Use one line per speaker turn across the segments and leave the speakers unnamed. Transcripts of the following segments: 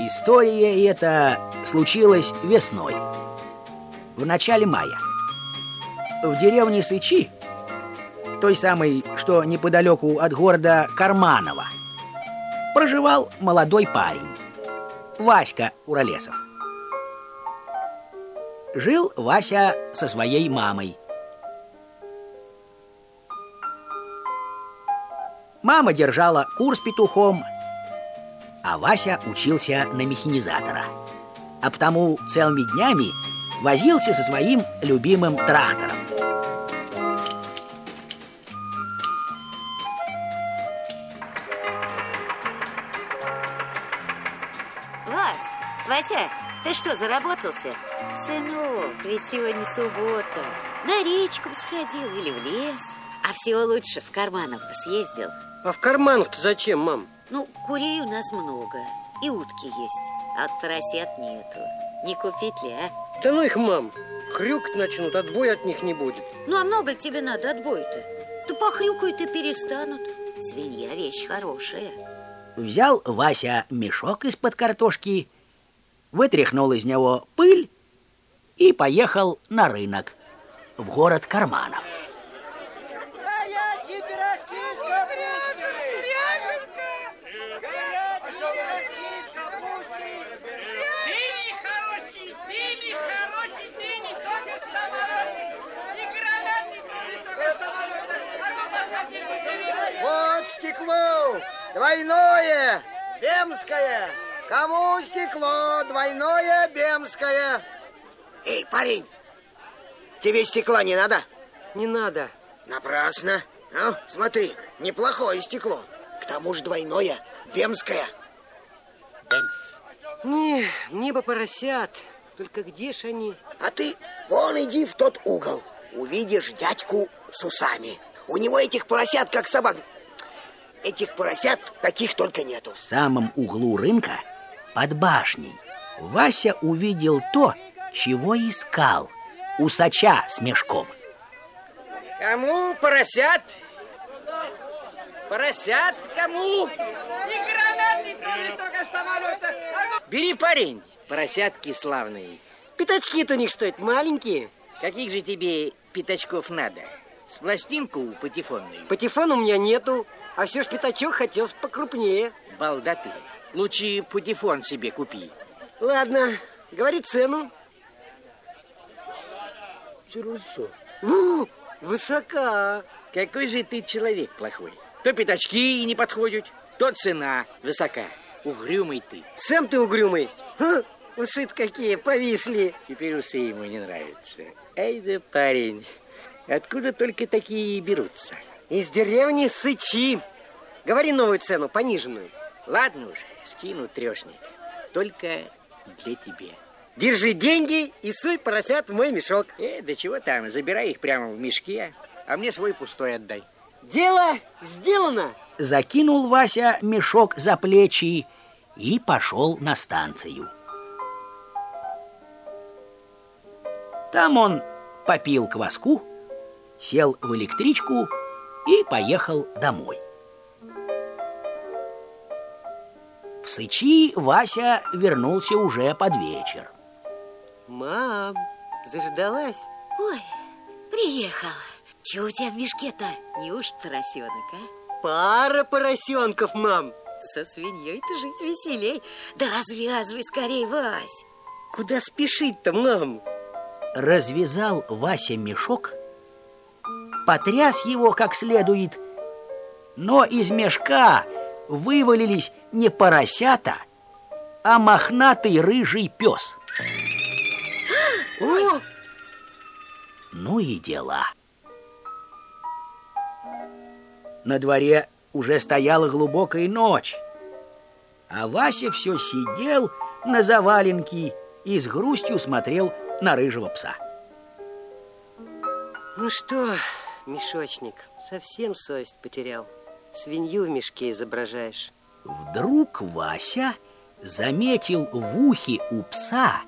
История эта случилась весной, в начале мая. В деревне Сычи, той самой, что неподалеку от города Карманова, проживал молодой парень, Васька Уралесов. Жил Вася со своей мамой. Мама держала курс петухом, а Вася учился на механизатора. А потому целыми днями возился со своим любимым трактором.
Вась, Вася, ты что, заработался? Сынок, ведь сегодня суббота. На речку бы сходил или в лес. А всего лучше в кармановку съездил.
А в карманах-то зачем, мам?
Ну, курей у нас много. И утки есть. А вот поросят нету. Не купить ли, а?
Да ну их, мам. Хрюкать начнут, отбоя от них не будет.
Ну, а много ли тебе надо отбой-то? Да похрюкают и перестанут. Свинья вещь хорошая.
Взял Вася мешок из-под картошки, вытряхнул из него пыль и поехал на рынок в город Карманов.
Стекло! Двойное! Бемское! Кому стекло? Двойное бемское! Эй, парень! Тебе стекла не надо?
Не надо.
Напрасно. Ну, смотри, неплохое стекло. К тому же двойное, бемское. Бемс.
Не, мне бы поросят. Только где ж они?
А ты вон иди в тот угол. Увидишь дядьку с усами. У него этих поросят, как собак. Этих поросят таких только нету.
В самом углу рынка, под башней, Вася увидел то, чего искал. Усача с мешком.
Кому поросят? Поросят кому? Бери, парень, поросятки славные.
Пятачки-то у них что это, маленькие?
Каких же тебе пятачков надо? С пластинку патефонную?
Патефона у меня нету, а все ж пятачок хотелось покрупнее.
Балда ты. Лучше патефон себе купи.
Ладно, говори цену. У, высока.
Какой же ты человек плохой. То пятачки не подходят, то цена высока. Угрюмый ты.
Сам ты угрюмый. Ха, усы какие, повисли.
Теперь усы ему не нравятся. Эй да парень, откуда только такие берутся?
Из деревни Сычи. Говори новую цену, пониженную.
Ладно уж, скину трешник. Только для тебя.
Держи деньги и суй поросят в мой мешок.
Э, да чего там, забирай их прямо в мешке, а мне свой пустой отдай.
Дело сделано.
Закинул Вася мешок за плечи и пошел на станцию. Там он попил кваску, сел в электричку и поехал домой. В Сычи Вася вернулся уже под вечер.
Мам, заждалась?
Ой, приехал. Чего у тебя в мешке-то? Неужто поросенок, а?
Пара поросенков, мам.
Со свиньей-то жить веселей. Да развязывай скорей, Вась.
Куда спешить-то, мам?
Развязал Вася мешок, потряс его как следует, но из мешка вывалились не поросята, а мохнатый рыжий пес.
О,
Ну и дела. На дворе уже стояла глубокая ночь, а Вася все сидел на заваленке и с грустью смотрел на рыжего пса.
ну что, мешочник, совсем совесть потерял. Свинью в мешке изображаешь.
Вдруг Вася заметил в ухе у пса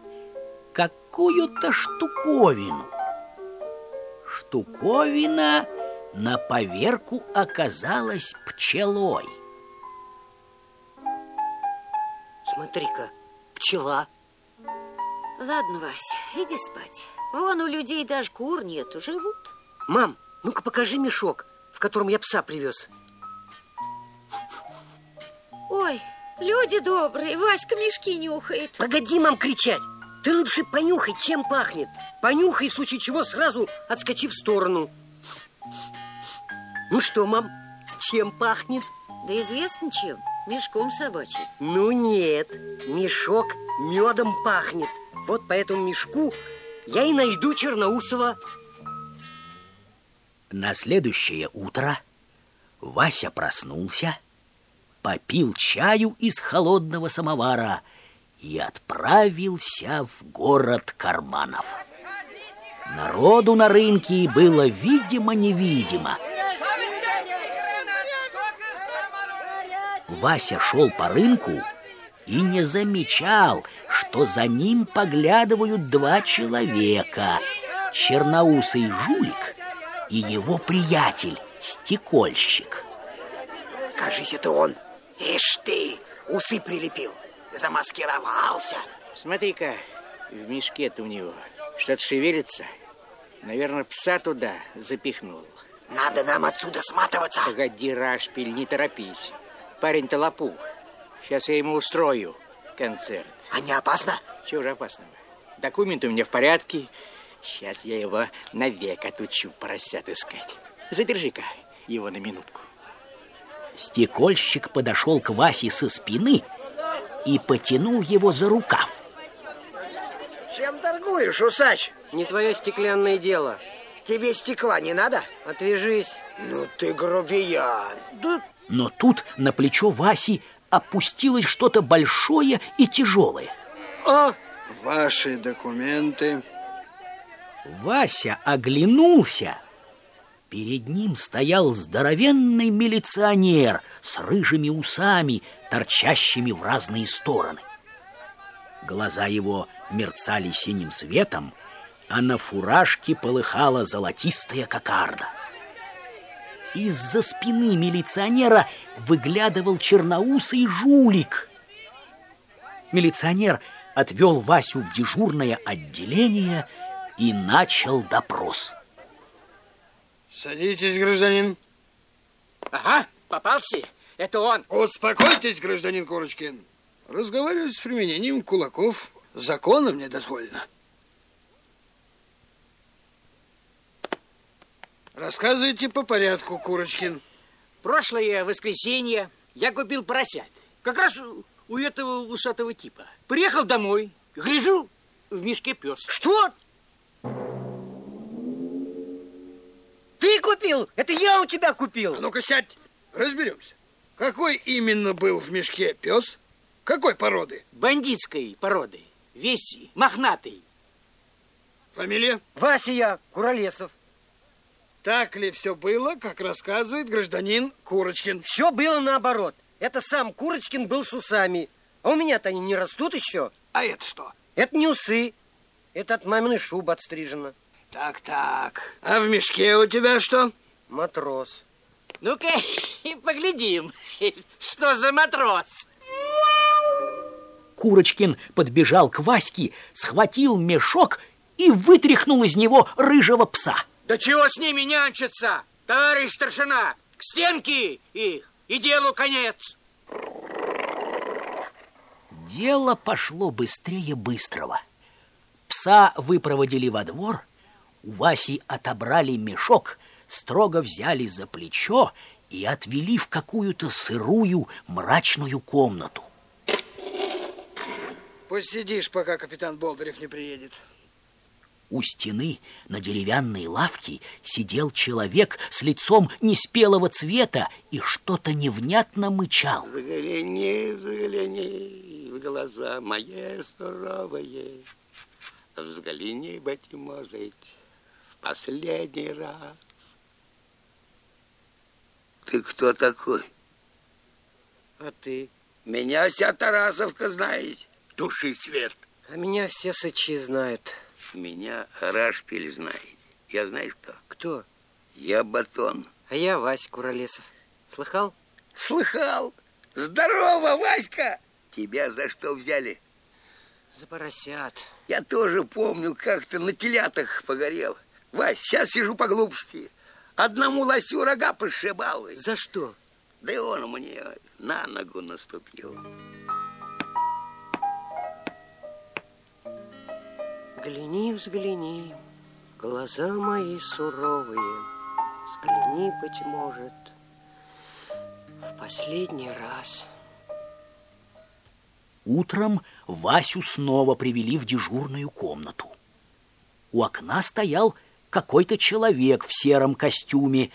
какую-то штуковину. Штуковина на поверку оказалась пчелой.
Смотри-ка, пчела.
Ладно, Вась, иди спать. Вон у людей даже кур нету, живут.
Мам, ну-ка покажи мешок, в котором я пса привез.
Ой, люди добрые, Васька мешки нюхает.
Погоди, мам, кричать. Ты лучше понюхай, чем пахнет. Понюхай, в случае чего сразу отскочи в сторону. Ну что, мам, чем пахнет?
Да известно чем, мешком собачьим.
Ну нет, мешок медом пахнет. Вот по этому мешку я и найду Черноусова.
На следующее утро Вася проснулся, попил чаю из холодного самовара и отправился в город карманов. Народу на рынке было видимо-невидимо. Вася шел по рынку и не замечал, что за ним поглядывают два человека. Черноусый жулик и его приятель, стекольщик.
Кажись, это он. Ишь ты, усы прилепил. Замаскировался.
Смотри-ка, в мешке-то у него что-то шевелится. Наверное, пса туда запихнул.
Надо нам отсюда сматываться.
Погоди, Рашпиль, не торопись. Парень-то лопух. Сейчас я ему устрою концерт.
А не опасно?
Чего же опасного? Документы у меня в порядке. Сейчас я его навек отучу поросят искать. Задержи-ка его на минутку.
Стекольщик подошел к Васе со спины и потянул его за рукав.
Чем торгуешь, усач?
Не твое стеклянное дело.
Тебе стекла не надо?
Отвяжись.
Ну ты грубиян.
Да
Но тут на плечо Васи опустилось что-то большое и тяжелое.
а,
Ваши документы.
Вася оглянулся. Перед ним стоял здоровенный милиционер с рыжими усами, торчащими в разные стороны. Глаза его мерцали синим светом, а на фуражке полыхала золотистая кокарда. Из-за спины милиционера выглядывал черноусый жулик. Милиционер отвел Васю в дежурное отделение и начал допрос.
Садитесь, гражданин.
Ага, попался. Это он.
Успокойтесь, гражданин Курочкин. Разговаривать с применением кулаков законом не дозволено. Рассказывайте по порядку, Курочкин.
Прошлое воскресенье я купил поросят. Как раз у этого усатого типа. Приехал домой, гляжу, в мешке пес.
что? Купил? Это я у тебя купил.
А ну-ка сядь, разберемся. Какой именно был в мешке пес? Какой породы?
Бандитской породы. Весь мохнатый.
Фамилия?
Вася я, Куролесов.
Так ли все было, как рассказывает гражданин Курочкин?
Все было наоборот. Это сам Курочкин был с усами. А у меня-то они не растут еще.
А это что?
Это не усы. Это от маминой шубы отстрижено.
Так-так. А в мешке у тебя что?
Матрос.
Ну-ка, и поглядим, что за матрос.
Курочкин подбежал к Ваське, схватил мешок и вытряхнул из него рыжего пса.
Да чего с ними нянчиться, товарищ старшина? К стенке их, и делу конец.
Дело пошло быстрее быстрого. Пса выпроводили во двор, у Васи отобрали мешок, строго взяли за плечо и отвели в какую-то сырую мрачную комнату.
Посидишь, пока капитан Болдырев не приедет.
У стены на деревянной лавке сидел человек с лицом неспелого цвета и что-то невнятно мычал.
Загляни, загляни в глаза мои суровые. Взгляни, быть может, последний раз. Ты кто такой?
А ты?
Меня вся Тарасовка знает. Души свет.
А меня все сычи знают.
Меня Рашпиль знает. Я знаешь кто?
Кто?
Я Батон.
А я Вася Куролесов. Слыхал?
Слыхал? Здорово, Васька! Тебя за что взяли?
За поросят.
Я тоже помню, как-то на телятах погорел. Вась, сейчас сижу по глупости. Одному лосю рога пошибал.
За что?
Да и он мне на ногу наступил.
Гляни, взгляни, глаза мои суровые, Взгляни, быть может, в последний раз.
Утром Васю снова привели в дежурную комнату. У окна стоял какой-то человек в сером костюме.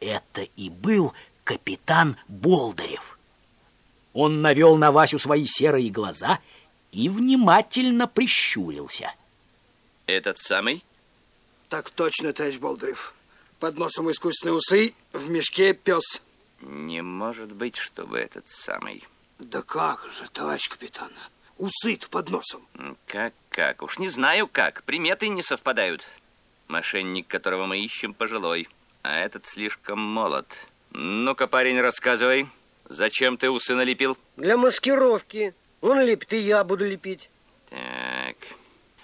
Это и был капитан Болдырев. Он навел на Васю свои серые глаза и внимательно прищурился.
Этот самый?
Так точно, товарищ Болдырев. Под носом искусственные усы, в мешке пес.
Не может быть, чтобы этот самый.
Да как же, товарищ капитан? усы под носом.
Как-как? Уж не знаю как. Приметы не совпадают. Мошенник, которого мы ищем, пожилой, а этот слишком молод. Ну-ка, парень, рассказывай. Зачем ты усы налепил?
Для маскировки. Он лепит, и я буду лепить.
Так.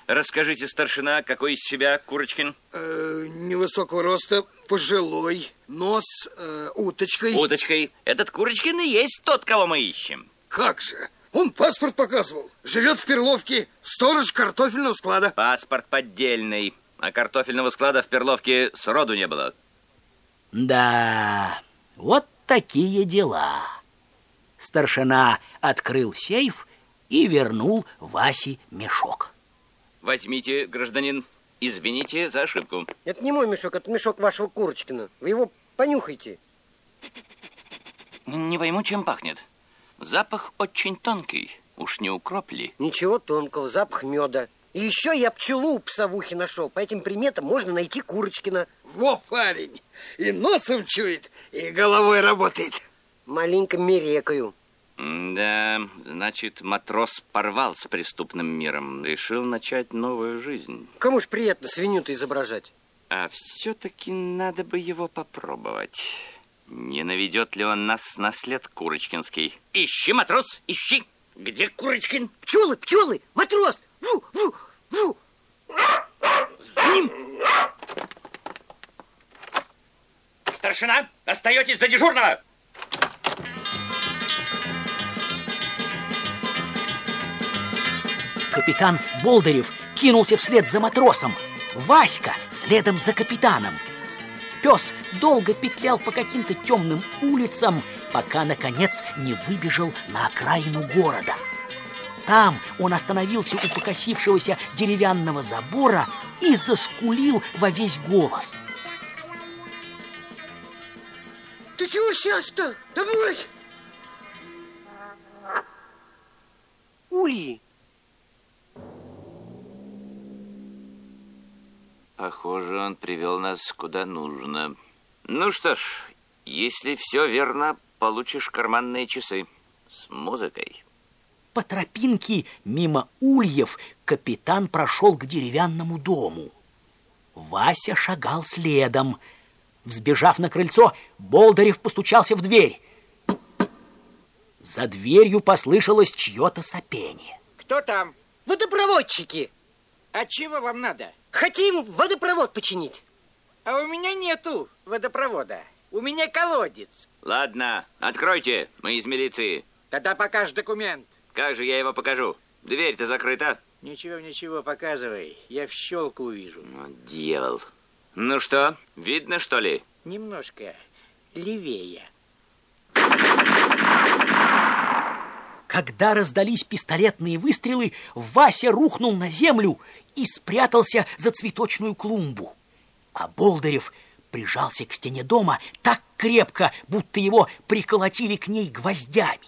Расскажите, старшина, какой из себя Курочкин?
Э, невысокого роста, пожилой, нос э, уточкой.
Уточкой. Этот Курочкин и есть тот, кого мы ищем.
Как же? Он паспорт показывал. Живет в Перловке, сторож картофельного склада.
Паспорт поддельный. А картофельного склада в Перловке сроду не было.
Да, вот такие дела. Старшина открыл сейф и вернул Васе мешок.
Возьмите, гражданин, извините за ошибку.
Это не мой мешок, это мешок вашего Курочкина. Вы его понюхайте.
Не пойму, чем пахнет. Запах очень тонкий. Уж не укроп ли?
Ничего тонкого, запах меда. И еще я пчелу у пса в ухе нашел. По этим приметам можно найти Курочкина.
Во, парень, и носом чует, и головой работает.
Маленько мерекаю.
Да, значит, матрос порвал с преступным миром, решил начать новую жизнь.
Кому ж приятно свинью-то изображать?
А все-таки надо бы его попробовать. Не наведет ли он нас на след Курочкинский? Ищи, матрос, ищи! Где Курочкин?
Пчелы, пчелы, матрос! Ву, ву!
За ним! Старшина, остаетесь за дежурного!
Капитан Болдырев кинулся вслед за матросом. Васька следом за капитаном. Пес долго петлял по каким-то темным улицам, пока, наконец, не выбежал на окраину города. Там он остановился у покосившегося деревянного забора и заскулил во весь голос.
Ты чего сейчас-то? Домой! Ульи!
Похоже, он привел нас куда нужно. Ну что ж, если все верно, получишь карманные часы с музыкой.
По тропинке мимо ульев капитан прошел к деревянному дому. Вася шагал следом. Взбежав на крыльцо, Болдырев постучался в дверь. За дверью послышалось чье-то сопение.
Кто там?
Водопроводчики!
А чего вам надо?
Хотим водопровод починить.
А у меня нету водопровода. У меня колодец.
Ладно, откройте, мы из милиции.
Тогда покажешь документ.
Как же я его покажу? Дверь-то закрыта.
Ничего, ничего, показывай. Я в щелку увижу.
Ну, дьявол. Ну что, видно, что ли?
Немножко левее.
Когда раздались пистолетные выстрелы, Вася рухнул на землю и спрятался за цветочную клумбу. А Болдырев прижался к стене дома так крепко, будто его приколотили к ней гвоздями.